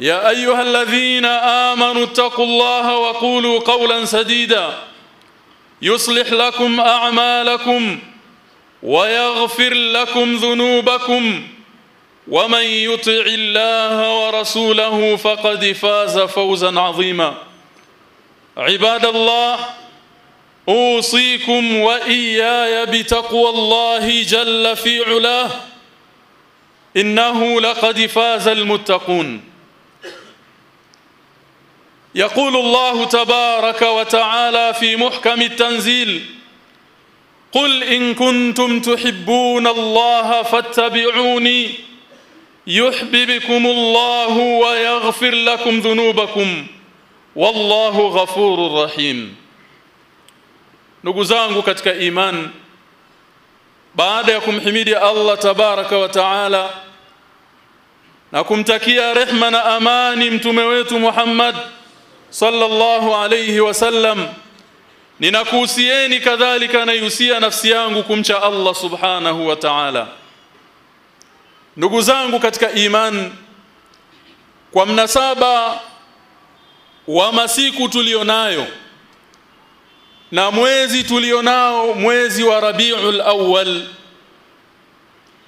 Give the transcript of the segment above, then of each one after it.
يا أيها الذين آمنوا اتقوا الله وقولوا قولا سديدا يصلح لكم أعمالكم ويغفر لكم ذنوبكم ومن يطع الله ورسوله فقد فاز فوزا عظيما عباد الله أوصيكم وإياي بتقوى الله جل في علاه إنه لقد فاز المتقون. يقول الله تبارك وتعالى في محكم التنزيل قل إن كنتم تحبون الله فاتبعوني يحببكم الله ويغفر لكم ذنوبكم والله غفور رحيم. نغوزangu katika إيمان. بعد ya حميد الله تبارك وتعالى taala na kumtakia rehema na amani mtume wetu sallallahu alayhi wasallam ninakuhusieni kadhalika naihusia nafsi yangu kumcha Allah subhanahu wa ta'ala. Ndugu zangu katika iman kwa mnasaba wa masiku tulionayo na mwezi tulionao mwezi wa Rabiul Awwal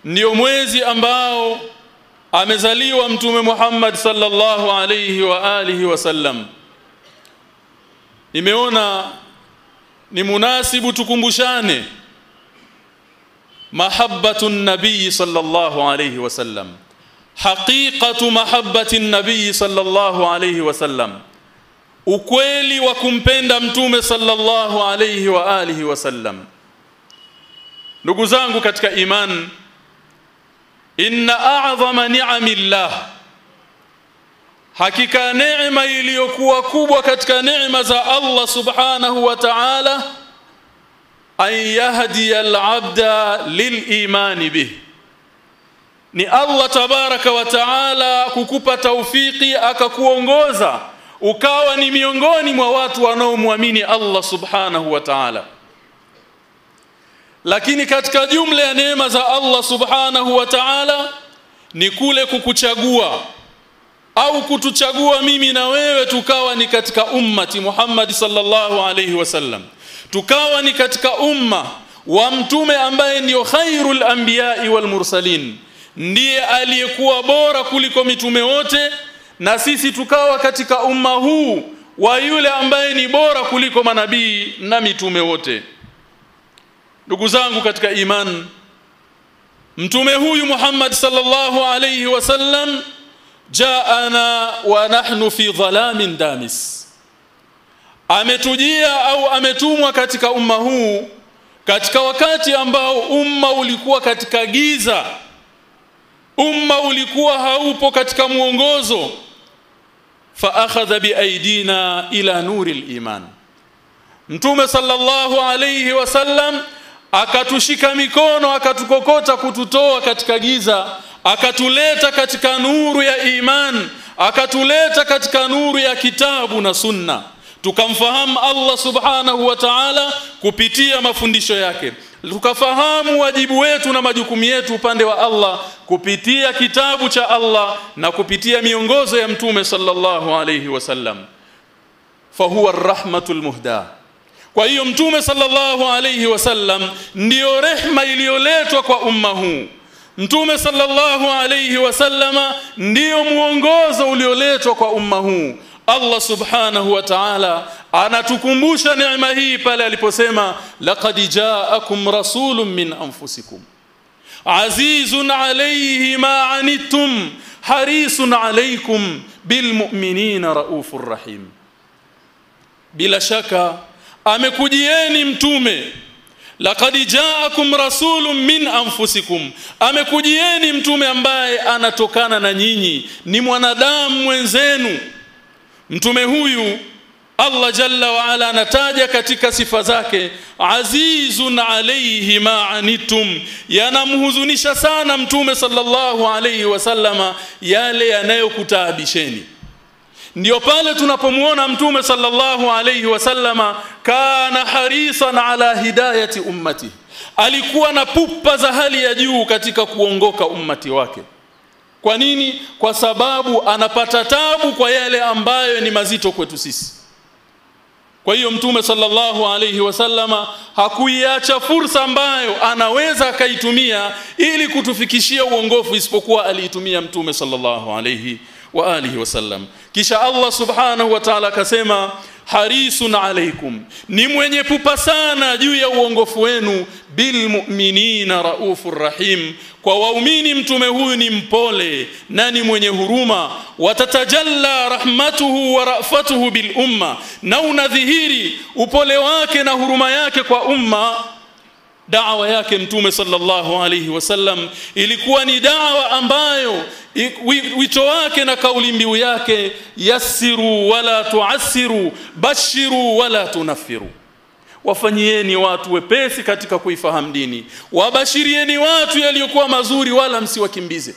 ndio mwezi ambao amezaliwa mtume Muhammad sallallahu alayhi wa alihi wasallam nimeona ni munasibu tukumbushane. Mahabbatu nabii sallallahu alayhi wasallam haqiqatu mahabbati nabii sallallahu alayhi wasallam ukweli wa kumpenda mtume sallallahu alayhi wa alihi wasallam ndugu zangu katika iman inna a'zama ni'amillah hakika neema iliyokuwa kubwa katika neema za Allah subhanahu wa ta'ala an yahdi al-'abda lil-imani ni Allah tabaraka wa ta'ala kukupa taufiki akakuongoza ukawa ni miongoni mwa watu wanaomwamini Allah subhanahu wa ta'ala. Lakini katika jumla ya neema za Allah subhanahu wa ta'ala ni kule kukuchagua au kutuchagua mimi na wewe tukawa ni katika ummati Muhammad sallallahu alayhi wasallam tukawa ni katika umma wa mtume ambaye ndio khairul anbiya'i wal mursalin. Ndiye aliyekuwa bora kuliko mitume wote na sisi tukawa katika umma huu wa yule ambaye ni bora kuliko manabii na mitume wote. Ndugu zangu katika iman mtume huyu Muhammad sallallahu alayhi wasallam jaana wa nahnu fi dhalamin damis. Ametujia au ametumwa katika umma huu katika wakati ambao umma ulikuwa katika giza. Umma ulikuwa haupo katika mwongozo. Fa akhadha bi aidina ila nuril iman. Mtume sallallahu alayhi wasallam akatushika mikono akatukokota kututoa katika giza akatuleta katika nuru ya iman akatuleta katika nuru ya kitabu na sunna. Tukamfahamu Allah subhanahu wa ta'ala kupitia mafundisho yake. Tukafahamu wajibu wetu na majukumu yetu upande wa Allah kupitia kitabu cha Allah na kupitia miongozo ya mtume sallallahu alayhi wasallam fahuwa rahmatul muhda. Kwa hiyo mtume sallallahu alayhi wasallam ndiyo rehma iliyoletwa kwa umma huu mtume sallallahu alayhi wasallama ndiyo muongozo ulioletwa kwa umma huu. Allah subhanahu wa ta'ala anatukumbusha neema hii pale aliposema laqad ja'akum rasulun min anfusikum. Azizun alayhi ma anittum harisun alaykum bilmu'minina raufur rahim. Bila shaka amekujieni mtume laqad ja'akum rasulun min anfusikum. Amekujieni mtume ambaye anatokana na nyinyi ni mwanadamu mwenzenu. Mtume huyu Allah jalla wa ala anataja katika sifa zake azizun alayhi ma anitum. Yanamhuzunisha sana mtume sallallahu alayhi wasallama yale yanayokutaabisheni ndio pale tunapomuona mtume sallallahu alayhi wasallama kana harisan ala hidayati ummati. Alikuwa na pupa za hali ya juu katika kuongoka ummati wake. Kwa nini? Kwa sababu anapata tabu kwa yale ambayo ni mazito kwetu sisi. Kwa hiyo mtume sallallahu alayhi wasallama hakuiacha fursa ambayo anaweza akaitumia ili kutufikishia uongofu isipokuwa aliitumia mtume sallallahu alayhi wa alihi wasallam kisha Allah subhanahu wa ta'ala akasema harisun alaikum ni mwenye pupa sana juu ya uongofu wenu. Bil mu'minina raufur rahim. Kwa waumini mtume huyu ni mpole na ni mwenye huruma. Watatajalla rahmatuhu wa rafatuhu bil umma. Na unadhihiri upole wake na huruma yake kwa umma dawa yake mtume sallallahu alayhi wasallam ilikuwa ni dawa ambayo wito wake na kauli mbiu yake yassiru wala tuassiru bashiru wala tunafiru. Wafanyieni watu wepesi katika kuifahamu dini. Wabashirieni watu yaliyokuwa mazuri wala msiwakimbize.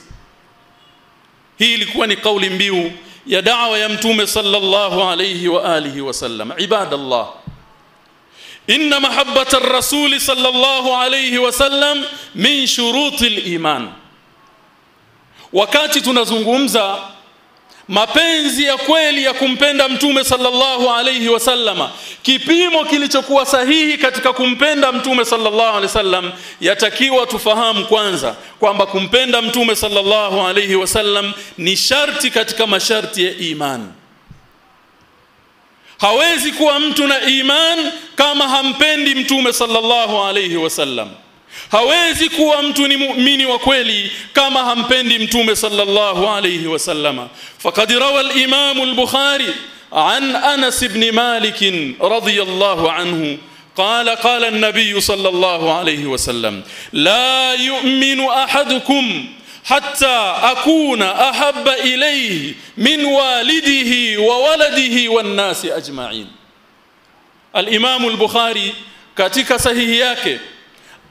Hii ilikuwa ni kauli mbiu ya dawa ya mtume sallallahu alayhi wa alihi wasallam ibadallah inna mahabbata ar-rasul sallallahu alayhi wasallam min shuruti al-iman. Wakati tunazungumza mapenzi ya kweli ya kumpenda mtume sallallahu alayhi wasallama kipimo kilichokuwa sahihi katika kumpenda mtume sallallahu alayhi wasallam yatakiwa tufahamu kwanza kwamba kumpenda mtume sallallahu alayhi wasallam ni sharti katika masharti ya imani hawezi kuwa mtu na iman kama hampendi mtume sallallahu alayhi wasallam hawezi kuwa mtu ni muumini wa kweli kama hampendi mtume sallallahu alayhi wasallama faqad rawa al-imam al-bukhari an anas ibn malik radiyallahu anhu قال قال النبي صلى الله عليه وسلم لا يؤمن احدكم حتى أكون أحب إليه من والده وولده والناس أجمعين. الإمام البخاري sahihi yake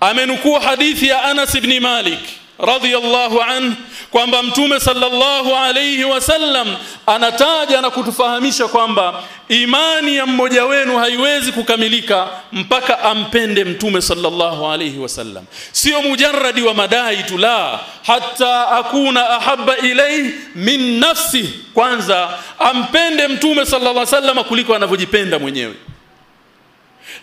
amenukuu hadithi ya Anas ibn Malik radhiyallahu an kwamba mtume sallallahu alayhi wasallam anataja na kutufahamisha kwamba imani ya mmoja wenu haiwezi kukamilika mpaka ampende mtume sallallahu alayhi wasallam sio mujarradi wa madai tu la hatta akuna ahabba ilay min nafsi. Kwanza ampende mtume sallallahu alayhi wasallam kuliko anavyojipenda mwenyewe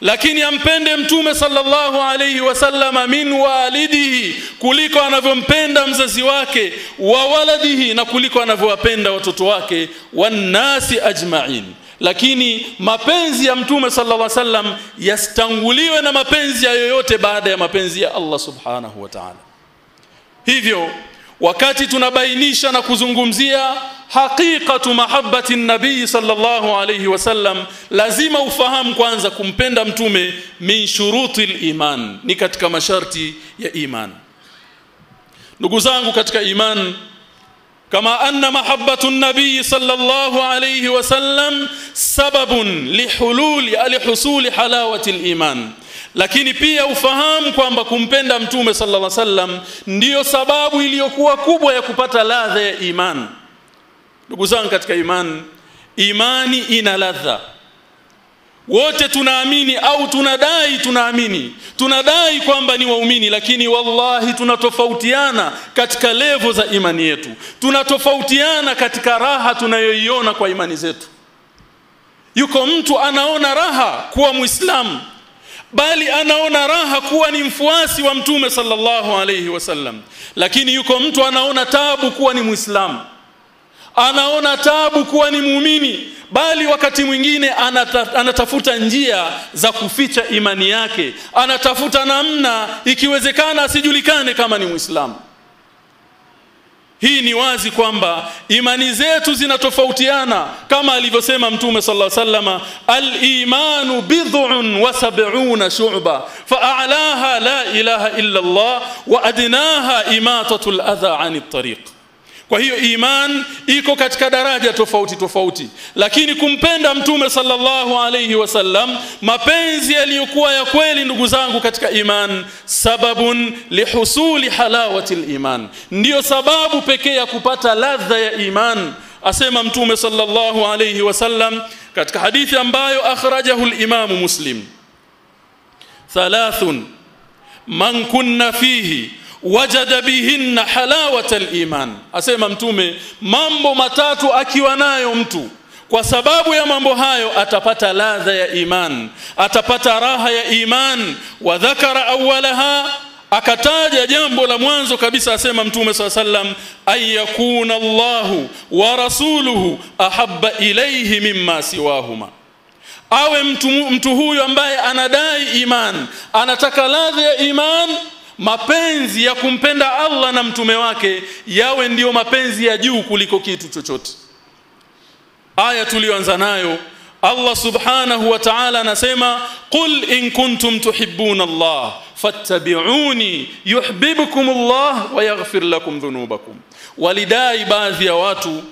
lakini ampende mtume sallallahu alayhi wasallama min walidihi kuliko anavyompenda mzazi wake wa waladihi na kuliko anavyowapenda watoto wake wannasi ajma'in. Lakini mapenzi ya mtume sallallahu alayhi wasallam yastanguliwe na mapenzi ya yoyote baada ya mapenzi ya Allah subhanahu wa ta'ala. Hivyo wakati tunabainisha na kuzungumzia haqiqatu mahabbati nabii sallallahu alayhi wasallam lazima ufahamu kwanza kumpenda mtume min shuruti iman ni katika masharti ya iman. Ndugu zangu katika iman kama anna mahabbatu nabii sallallahu alayhi wasallam sababun lihululi alihusuli halawati iman lakini pia ufahamu kwamba kumpenda mtume sallallahu alaihi wasallam ndiyo sababu iliyokuwa kubwa ya kupata ladha ya imani ndugu zangu katika imani imani ina ladha. Wote tunaamini au tunadai tunaamini. Tunadai kwamba ni waumini lakini wallahi tunatofautiana katika levo za imani yetu. Tunatofautiana katika raha tunayoiona kwa imani zetu. Yuko mtu anaona raha kuwa muislamu bali anaona raha kuwa ni mfuasi wa mtume sallallahu alayhi wasallam. Lakini yuko mtu anaona tabu kuwa ni muislamu. Anaona tabu kuwa ni muumini. Bali wakati mwingine anata, anatafuta njia za kuficha imani yake. Anatafuta namna ikiwezekana asijulikane kama ni muislamu hii ni wazi kwamba imani zetu zinatofautiana kama alivyosema mtume alaihi wasallam al-imanu bid'un wa sab'una shu'ba fa'alaha la ilaha illa Allah wa adnaha imatatul adha 'anit tariq kwa hiyo iman iko katika daraja tofauti tofauti. Lakini kumpenda mtume sallallahu alayhi wasallam mapenzi yaliyokuwa ya kweli ndugu zangu katika iman sababun lihusuli halawati iman ndiyo sababu pekee ya kupata ladha ya iman asema mtume sallallahu alayhi wasallam katika hadithi ambayo akhrajahu al-imam muslim. Thalathun man kunna fihi wajada bihinna halawata al-iman. Asema mtume mambo matatu akiwa nayo mtu kwa sababu ya mambo hayo atapata ladha ya iman atapata raha ya iman. Wa dhakara awwalaha akataja jambo la mwanzo kabisa asema mtume swalla sallam ayakuna Allahu wa rasuluhu ahabba ilayhi mimma siwahuma. Awe mtu, mtu huyu ambaye anadai iman anataka ladha ya iman mapenzi ya kumpenda Allah na mtume wake yawe ndiyo mapenzi ya juu kuliko kitu chochote. Aya tuliyoanza nayo Allah subhanahu wa ta'ala anasema qul in kuntum tuhibbuna Allah fattabi'uni yuhibbukum Allah wa yaghfir lakum dhunubakum. Walidai baadhi ya watu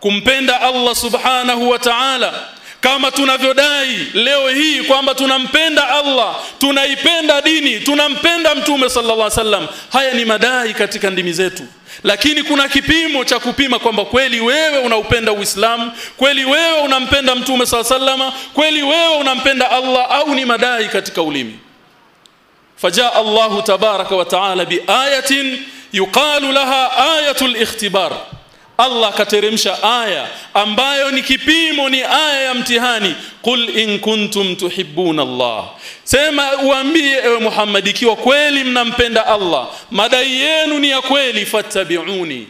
kumpenda Allah subhanahu wa ta'ala kama tunavyodai leo hii kwamba tunampenda Allah tunaipenda dini tunampenda mtume sallallahu alaihi wasallam haya ni madai katika ndimi zetu. Lakini kuna kipimo cha kupima kwamba kweli wewe unaupenda Uislamu kweli wewe unampenda mtume sallallahu alaihi wasallam kweli wewe unampenda Allah au ni madai katika ulimi? Fajaa Allahu tabaraka wa taala biayatin yuqalu laha ayatul ikhtibar Allah akateremsha aya ambayo ni kipimo ni aya ya mtihani. Qul in kuntum tuhibbuna Allah. Sema uambie ewe Muhammad ikiwa kweli mnampenda Allah madai yenu ni ya kweli fattabi'uni.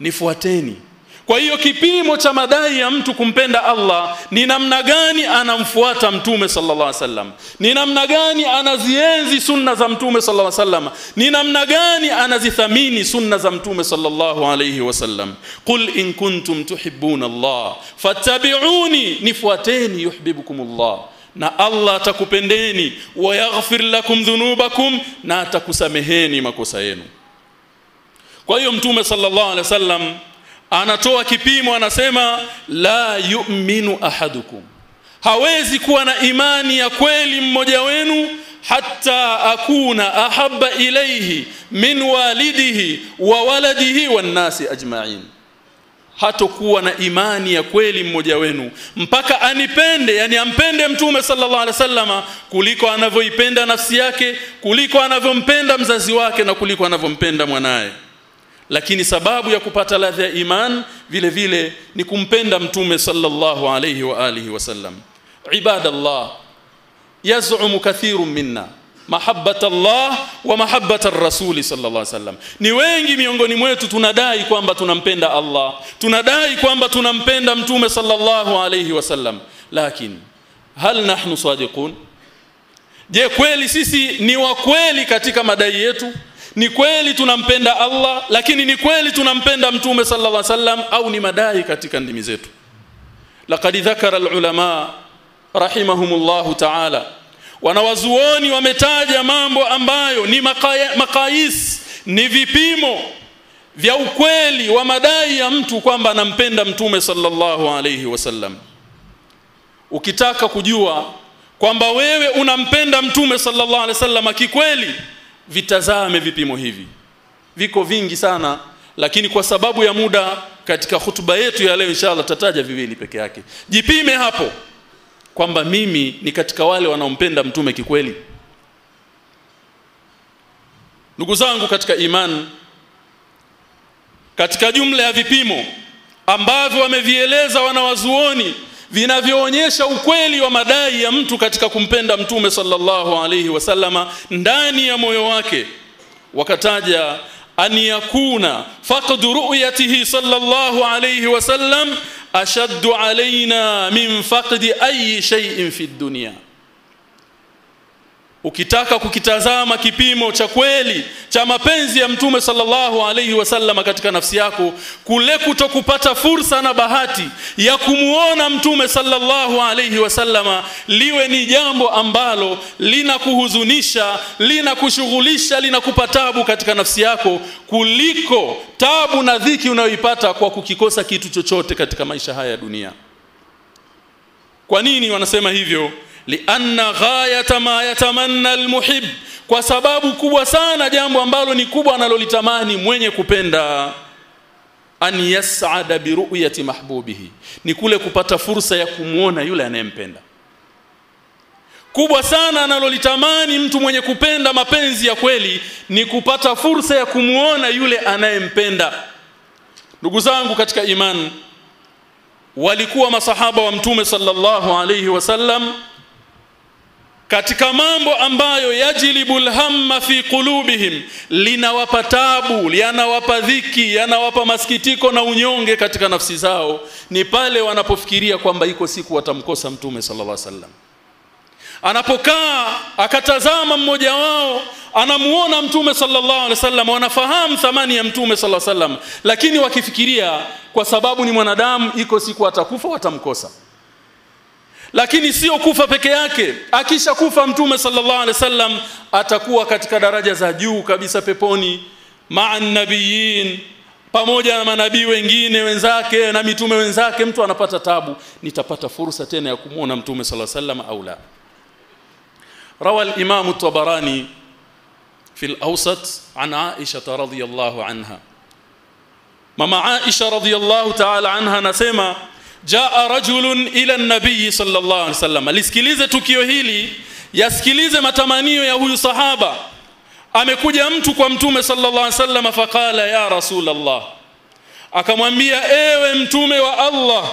Nifuateni kwa hiyo kipimo cha madai ya mtu kumpenda Allah ni namna gani anamfuata mtume sallallahu alaihi wasallam? Ni namna gani anazienzi sunna za mtume sallallahu alaihi wasallam? Ni namna gani anazithamini sunna za mtume sallallahu alaihi wasallam? Qul in kuntum tuhibbuna Allah fattabi'uni nifuateni yuhibbukumullah. Na Allah atakupendeni wa yaghfir lakum dhunubakum na atakusameheni makosa yenu. Kwa hiyo mtume sallallahu alaihi wasallam anatoa kipimo anasema la yu'minu ahadukum. Hawezi kuwa na imani ya kweli mmoja wenu hatta akuna ahabba ilayhi min walidihi wa waladihi wan nasi ajma'in. Hatokuwa na imani ya kweli mmoja wenu mpaka anipende yani ampende mtume sallallahu alaihi wasallama kuliko anavyoipenda nafsi yake kuliko anavyompenda mzazi wake na kuliko anavyompenda mwanaye lakini sababu ya kupata ladha ya iman vile vile ni kumpenda mtume sallallahu alayhi wa alihi wasallam ibadallah yaz'umu kathirun minna mahabbata Allah wa mahabbata ar-rasul sallallahu alayhi wasallam ni wengi miongoni mwetu tunadai kwamba tunampenda Allah tunadai kwamba tunampenda mtume sallallahu alayhi wasallam lakini hal nahnu sadiqun? Je kweli sisi ni wa kweli katika madai yetu ni kweli tunampenda Allah lakini ni kweli tunampenda mtume sallallahu alaihi wasallam au ni madai katika ndimi zetu? Laqad dhakara alulama rahimahumullah ta'ala. Wanawazuoni wametaja mambo ambayo ni makais ni vipimo vya ukweli wa madai ya mtu kwamba anampenda mtume sallallahu alaihi wasallam. Ukitaka kujua kwamba wewe unampenda mtume sallallahu alaihi wasallam kikweli vitazame vipimo hivi. Viko vingi sana lakini kwa sababu ya muda katika hutuba yetu ya leo inshallah tataja viwili peke yake. Jipime hapo kwamba mimi ni katika wale wanaompenda mtume kikweli. Ndugu zangu katika imani katika jumla ya vipimo ambavyo wamevieleza wanawazuoni vinavyoonyesha ukweli wa madai ya mtu katika kumpenda mtume sallallahu alaihi wasallama ndani ya moyo wake. Wakataja an yakuna faqdu ru'yatihi sallallahu alaihi wasallam ashaddu alaina min faqdi ayi shay'in fi dunya ukitaka kukitazama kipimo cha kweli cha mapenzi ya mtume sallallahu alaihi wasallam katika nafsi yako kule kutokupata fursa na bahati ya kumuona mtume sallallahu alaihi wasallama liwe ni jambo ambalo linakuhuzunisha linakushughulisha linakupa tabu katika nafsi yako kuliko tabu na dhiki unayoipata kwa kukikosa kitu chochote katika maisha haya ya dunia. Kwa nini wanasema hivyo lianna ghayata ma yatamanna almuhib kwa sababu kubwa sana jambo ambalo ni kubwa analolitamani mwenye kupenda an yas'ada bi ru'yati mahbubihi ni kule kupata fursa ya kumuona yule anayempenda. Kubwa sana analolitamani mtu mwenye kupenda mapenzi ya kweli ni kupata fursa ya kumuona yule anayempenda. Ndugu zangu katika imani walikuwa masahaba wa mtume sallallahu alayhi wasallam katika mambo ambayo yajlibul hamma fi qulubihim linawapa tabu yanawapa dhiki yanawapa masikitiko na unyonge katika nafsi zao ni pale wanapofikiria kwamba iko siku watamkosa mtume sallallahu alaihi wasallam. Anapokaa akatazama mmoja wao anamuona mtume sallallahu alaihi wasallam wanafahamu thamani ya mtume sallallahu alaihi wasallam lakini wakifikiria kwa sababu ni mwanadamu iko siku atakufa watamkosa lakini sio kufa peke yake akisha kufa mtume sallallahu alaihi wasallam atakuwa katika daraja za juu kabisa peponi maa nabiyin pamoja na manabii wengine wenzake na mitume wenzake mtu anapata tabu nitapata fursa tena ya kumuona mtume sallallahu alaihi wasallam au la روى الإمام الطبراني في الأوسط عن عائشة رضي الله عنها ماما عائشة رضي الله تعالى عنها نسمى jaa rajulun ila nabii sallallahu alaihi wasallam. Lisikilize tukio hili yasikilize matamanio ya huyu sahaba. Amekuja mtu kwa mtume sallallahu alaihi wasallam faqala ya rasulullah akamwambia ewe mtume wa Allah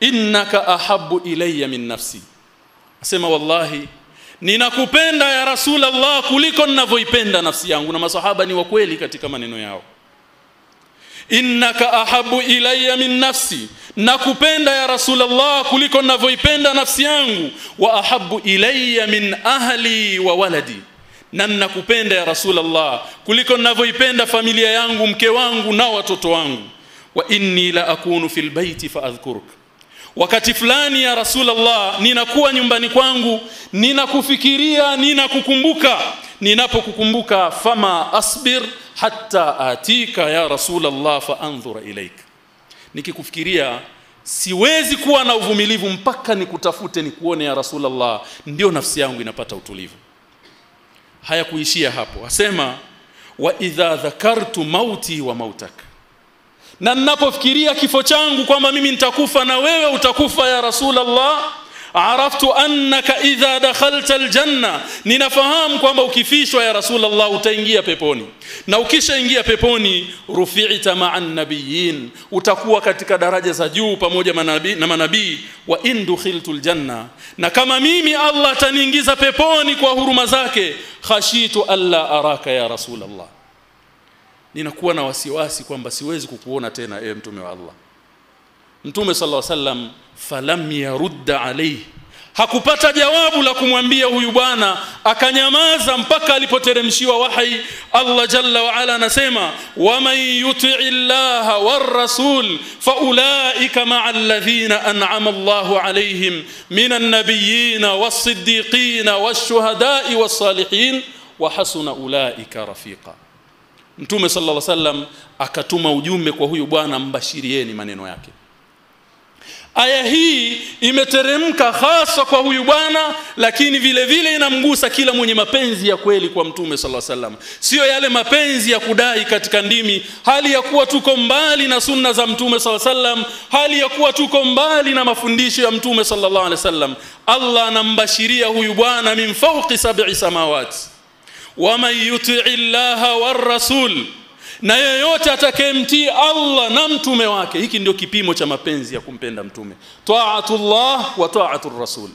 innaka ahabbu ilayya min nafsi. Asema wallahi ninakupenda ya rasulullah kuliko ninavyoipenda nafsi yangu. Na masahaba ni wakweli katika maneno yao. Innaka ahabu ilayya min nafsi nakupenda ya rasulullah kuliko ninavyoipenda nafsi yangu. Wa ahabu ilayya min ahli wa waladi. Na ninakupenda ya rasulullah kuliko ninavyoipenda familia yangu mke wangu na watoto wangu. Wa inni la akunu fil baiti fa adhkuruk wakati fulani ya rasulullah ninakuwa nyumbani kwangu ninakufikiria ninakukumbuka. Ninapokukumbuka fama asbir hatta atika ya rasulullah fa anzura ilaik nikikufikiria siwezi kuwa na uvumilivu mpaka nikutafute nikuone ya rasulullah ndio nafsi yangu inapata utulivu. Haya kuishia hapo. Asema wa idha dhakartu mauti wa mautak. Na ninapofikiria kifo changu kwamba mimi nitakufa na wewe utakufa ya rasulullah araftu annaka idha dakhalta aljanna. Ninafahamu kwamba ukifishwa ya rasulullah utaingia peponi. Na ukishaingia peponi rufi'ta ma'an nabiyyin. Utakuwa katika daraja za juu pamoja manabii na manabii. Wa in dukhiltul janna na kama mimi Allah ataniingiza peponi kwa huruma zake khashitu alla araka ya rasulullah. Ninakuwa na wasiwasi kwamba siwezi kukuona tena ewe mtume wa Allah Mtume sallallahu alaihi wasallam falam yarudda alayhi. Hakupata jawabu la kumwambia huyu bwana akanyamaza mpaka alipoteremshiwa wahi. Allah jalla wa ala anasema waman yuti'i llaha war rasul faulaika ma'al alladhina an'ama Allahu alayhim minan nabiyyin was-siddiqin wash-shuhada'i was-salihin wa hasuna ulaika rafiqa. Mtume sallallahu alaihi wasallam akatuma ujumbe kwa huyu bwana mbashirieni maneno yake aya hii imeteremka hasa kwa huyu bwana lakini vile vile inamgusa kila mwenye mapenzi ya kweli kwa mtume sallallahu alaihi wasallam. Sio yale mapenzi ya kudai katika ndimi. Hali ya kuwa tuko mbali na sunna za mtume sallallahu alaihi wasallam hali ya kuwa tuko mbali na mafundisho ya mtume sallallahu alaihi wasallam. Allah anambashiria huyu bwana min fawqi sab'i samawati. Waman yuti'i llaha war rasul na yeyote atakayemtii Allah na mtume wake hiki ndio kipimo cha mapenzi ya kumpenda mtume. Taatullah wa taatur rasul.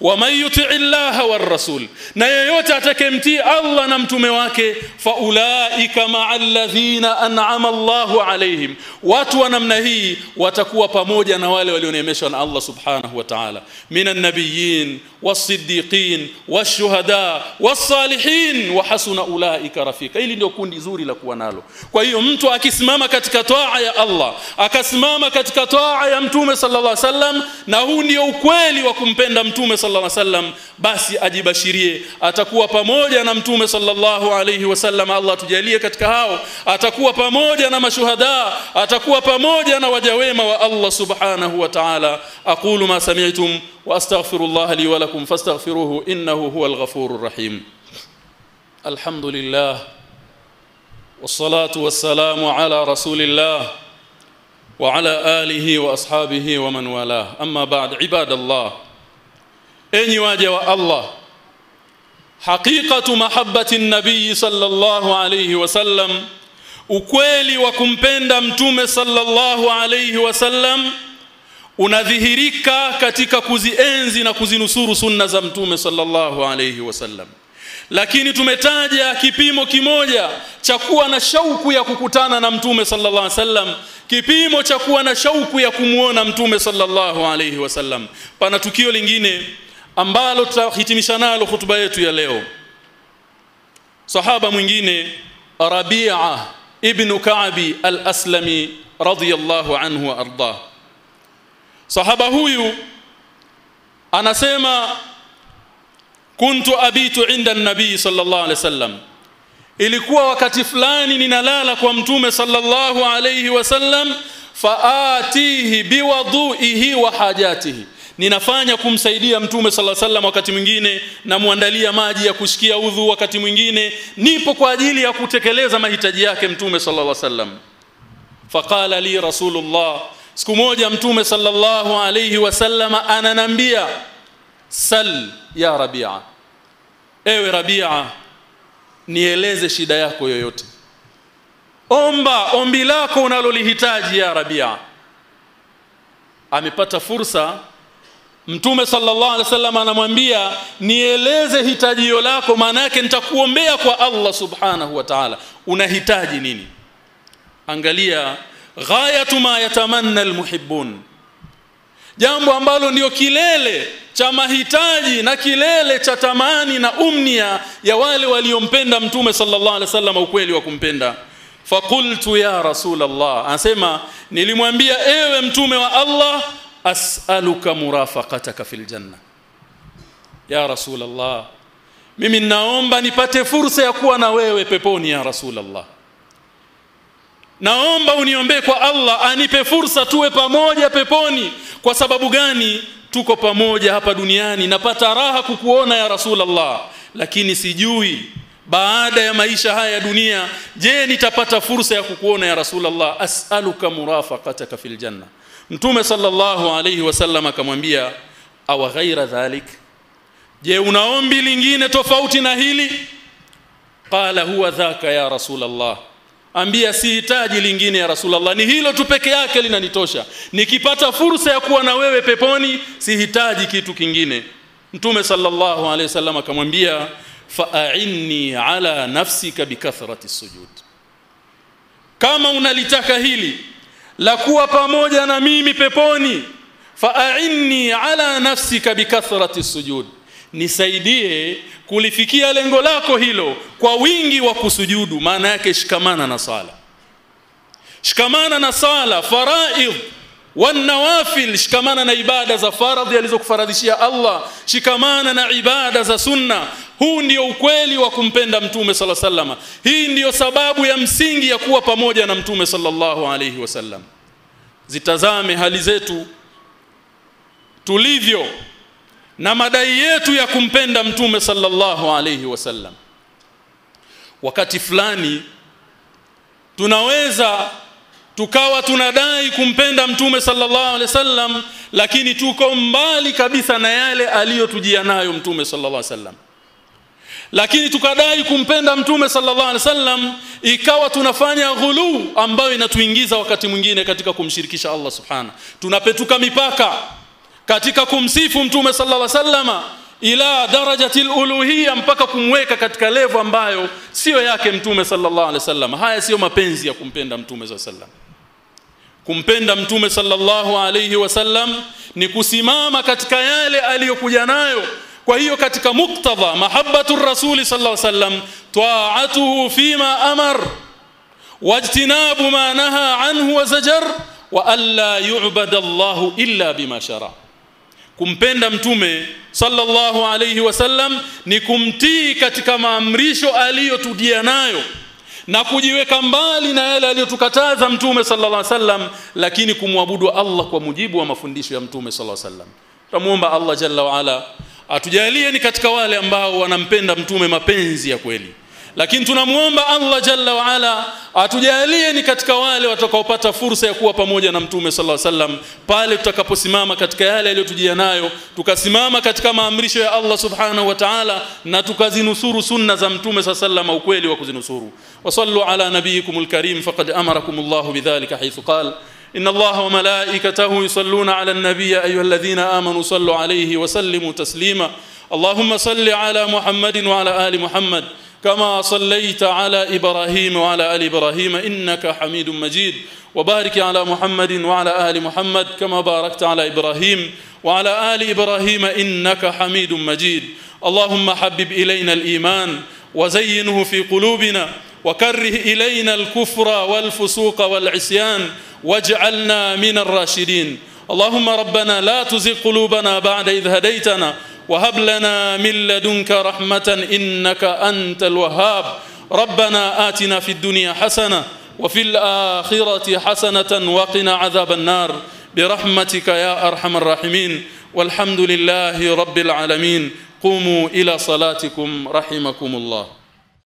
Wa man yuti llaha war rasul. Na yeyote atakayemtii Allah na mtume wake fa ulaika maa alladhina an'ama Allahu alaihim watu wa namna hii watakuwa pamoja na wale walioneemeshwa na Allah subhanahu wa ta'ala. Minan nabiyyin was-siddiqin wash-shuhada was-salihin wa hasuna ulaika rafika hili ndio kundi zuri la kuwa nalo kwa hiyo mtu akisimama katika toa ya Allah akasimama katika toa ya mtume sallallahu alaihi wasallam na huu ndio ukweli wa kumpenda mtume sallallahu alaihi wasallam basi ajibashirie atakuwa pamoja na mtume sallallahu alaihi wasallam Allah tujalie katika hao atakuwa pamoja na mashuhada atakuwa pamoja na wajawema wa Allah subhanahu wa ta'ala aqulu ma sami'tum وأستغفر الله لي ولكم فاستغفروه إنه هو الغفور الرحيم. الحمد لله والصلاة والسلام على رسول الله وعلى آله وأصحابه ومن والاه. أما بعد عباد الله اني واجه الله؟ حقيقة محبة النبي صلى الله عليه وسلم وكويلي وكمبيندم تومي صلى الله عليه وسلم unadhihirika katika kuzienzi na kuzinusuru sunna za mtume sallallahu alayhi wasallam. Lakini tumetaja kipimo kimoja cha kuwa na shauku ya kukutana na mtume sallallahu alaihi wasallam. Kipimo cha kuwa na shauku ya kumuona mtume sallallahu alaihi wasallam. Pana tukio lingine ambalo tutahitimisha nalo hutuba yetu ya leo. Sahaba mwingine Rabi'a ibn Ka'bi al-Aslami radiyallahu anhu wa ardah sahaba huyu anasema kuntu abitu inda nabii sallallahu alaihi wasallam ilikuwa wakati fulani ninalala kwa mtume sallallahu alaihi wasallam faatihi biwadhuihi wa hajatihi. Ninafanya kumsaidia mtume sallallahu alaihi wakati mwingine namwandalia maji ya kushikia udhu wakati mwingine nipo kwa ajili ya kutekeleza mahitaji yake mtume sallallahu alaihi wasallam faqala li rasulullah siku moja mtume sallallahu alayhi wasallam ananambia sal ya rabia ewe rabia nieleze shida yako yoyote. Omba ombi lako unalolihitaji ya rabia. Amepata fursa. Mtume sallallahu alaihi wasallam anamwambia nieleze hitajio lako maana yake nitakuombea kwa Allah subhanahu wa ta'ala. Unahitaji nini? Angalia ghayatu ma yatamanna almuhibbun. Jambo ambalo ndiyo kilele cha mahitaji na kilele cha tamani na umnia ya wale waliompenda mtume sallallahu alaihi wasallam ukweli wa kumpenda. Faqultu ya rasul Allah anasema nilimwambia ewe mtume wa Allah as'aluka murafaqataka fil janna. Ya rasul Allah mimi naomba nipate fursa ya kuwa na wewe peponi ya rasul Allah naomba uniombee kwa Allah anipe fursa tuwe pamoja peponi. Kwa sababu gani? Tuko pamoja hapa duniani napata raha kukuona ya Rasulullah. Lakini sijui baada ya maisha haya ya dunia je nitapata fursa ya kukuona ya Rasulullah? As'aluka murafaqataka fil janna. Mtume sallallahu alayhi wasallam akamwambia aw ghaira dhalik? Je unaombi lingine tofauti na hili? Qala huwa dhaka ya Rasulullah ambia sihitaji lingine ya Rasulullah. Ni hilo tu peke yake linanitosha. Nikipata fursa ya kuwa na wewe peponi sihitaji kitu kingine. Mtume sallallahu alaihi wasallam akamwambia fa'inni ala nafsika bikathrati sujud. Kama unalitaka hili la kuwa pamoja na mimi peponi fa'inni ala nafsika bikathrati sujud nisaidie kulifikia lengo lako hilo kwa wingi wa kusujudu. Maana yake shikamana na sala shikamana na sala faraidh wanawafil shikamana na ibada za faradhi alizokufaradhishia Allah. Shikamana na ibada za sunna. Huu ndio ukweli wa kumpenda mtume sala sallama hii ndiyo sababu ya msingi ya kuwa pamoja na mtume sallallahu alayhi wasallam. Zitazame hali zetu tulivyo na madai yetu ya kumpenda mtume sallallahu alayhi wasallam wakati fulani tunaweza tukawa tunadai kumpenda mtume sallallahu alaihi wasallam lakini tuko mbali kabisa na yale aliyotujia nayo mtume sallallahu alaihi wasallam lakini tukadai kumpenda mtume sallallahu alaihi wasallam ikawa tunafanya ghulu ambayo inatuingiza wakati mwingine katika kumshirikisha Allah subhana tunapetuka mipaka katika kumsifu mtume sallallahu alaihi wasallama ila darajati uluhiyya mpaka kumweka katika levo ambayo sio yake mtume sallallahu alaihi wasallam. Haya sio mapenzi ya kumpenda mtume sallallahu alaihi kumpenda mtume sallallahu alaihi wasallam ni kusimama katika yale aliyokuja nayo. Kwa hiyo katika muktadha mahabbatu rasuli sallallahu alaihi wasallam ta'atuhu fima amar wajtinabu ma naha anhu wa zajar wa alla yu'bada Allahu illa bima shara kumpenda mtume sallallahu alayhi wasallam ni kumtii katika maamrisho aliyotudia nayo na kujiweka mbali na yale aliyotukataza mtume sallallahu alaihi wasallam lakini kumwabudu Allah kwa mujibu wa mafundisho ya mtume sallallahu alaihi wasallam. Tumuomba Allah jalla wa ala atujalie ni katika wale ambao wanampenda mtume mapenzi ya kweli lakini tunamuomba Allah jalla wa ala atujalie ni katika wale watakaopata fursa ya kuwa pamoja na mtume sallallahu alaihi wasallam pale tutakaposimama katika yale aliyotujia nayo tukasimama katika maamrisho ya Allah subhanahu wa ta'ala na tukazinusuru sunna za mtume sallallahu alaihi wasallam ukweli wa kuzinusuru wasallu ala nabiyikumul karim faqad amarakumullahu bidhalika haythu qala إن الله وملائكته يصلون على النبي أيها الذين آمنوا صلوا عليه وسلموا تسليما اللهم صل على محمد وعلى آل محمد كما صليت على إبراهيم وعلى آل إبراهيم إنك حميد مجيد. وبارك على محمد وعلى آل محمد كما باركت على إبراهيم وعلى آل إبراهيم إنك حميد مجيد. اللهم حبب إلينا الإيمان وزينه في قلوبنا وكره إلينا الكفر والفسوق والعصيان واجعلنا من الراشدين. اللهم ربنا لا تزغ قلوبنا بعد إذ هديتنا وهب لنا من لدنك رحمة إنك أنت الوهاب. ربنا آتنا في الدنيا حسنة وفي الآخرة حسنة وقنا عذاب النار. برحمتك يا أرحم الراحمين. والحمد لله رب العالمين. قوموا إلى صلاتكم رحمكم الله.